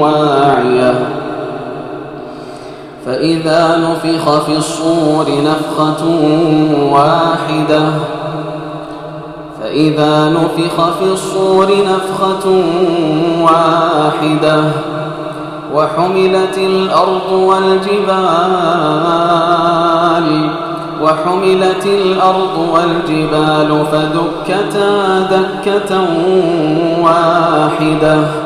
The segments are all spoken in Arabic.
واعية. فإذا نفخ في الصور نفخة واحدة فإذا نفخ في الصور نفخة واحدة وحملت الأرض والجبال وحملت الأرض والجبال فدكتا دكة واحدة.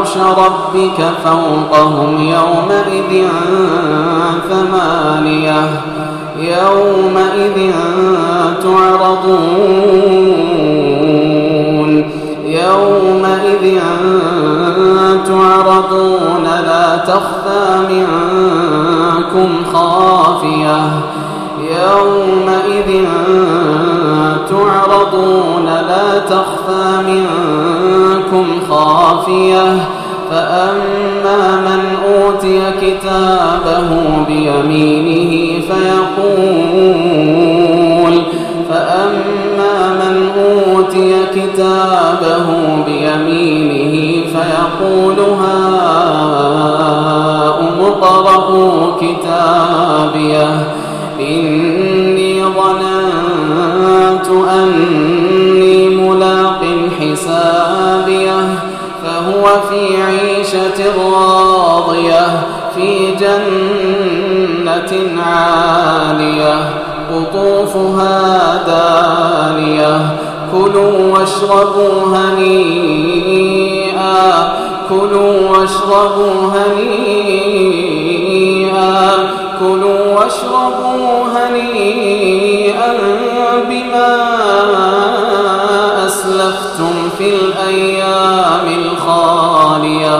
عرش ربك فوقهم يومئذ ثمانية. يومئذ تعرضون. يومئذ تعرضون. لا تخفى منكم خافية. يومئذ تعرضون. لا تخفى منكم خافية. فأما من أوتي كتابه بيمينه فيقول فأما من أوتي كتابه بيمينه فيقول هاؤم اقرءوا كتابيه. إني ظننت أني راضية في جنة عالية قطوفها دانية كلوا واشربوا هنيئا كلوا واشربوا هنيئا كلوا واشربوا هنيئا بما أسلفتم في الأيام الخالية.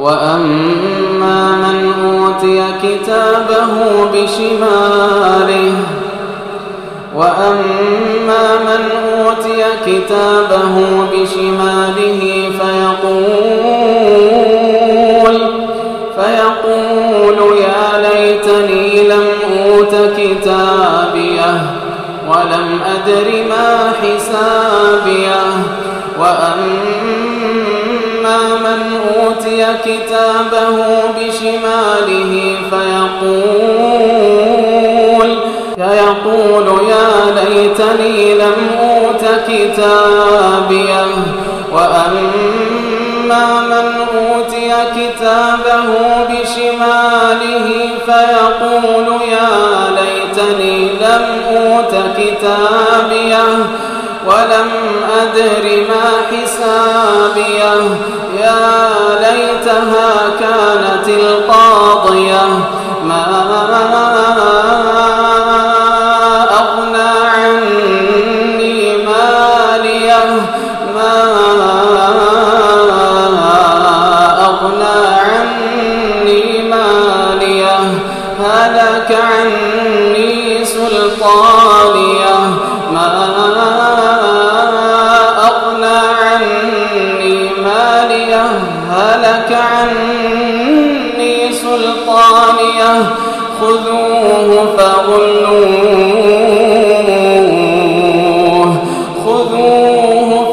وأما من أوتي كتابه بشماله وأما من أوتي كتابه بشماله فيقول فيقول يا ليتني لم أوت كتابيه ولم أدر ما حسابيه وأما كتابه بشماله فيقول فيقول يا ليتني لم أوت كتابيه وأما من أوتي كتابه بشماله فيقول يا ليتني لم أوت كتابيه ولم أدر ما حسابيه يا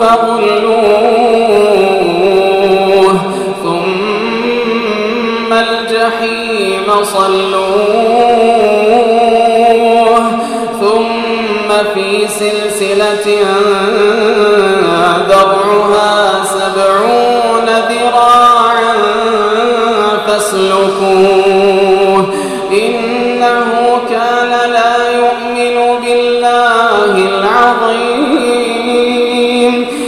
فغلوه ثم الجحيم صلوه ثم في سلسلة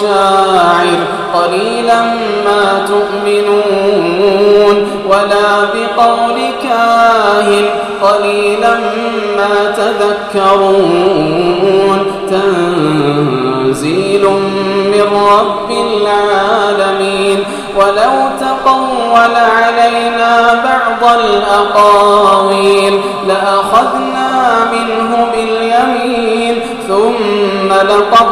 شاعر قليلا ما تؤمنون ولا بقول كاهن قليلا ما تذكرون تنزيل من رب العالمين ولو تقول علينا بعض الأقاويل لأخذنا منه باليمين ثم منه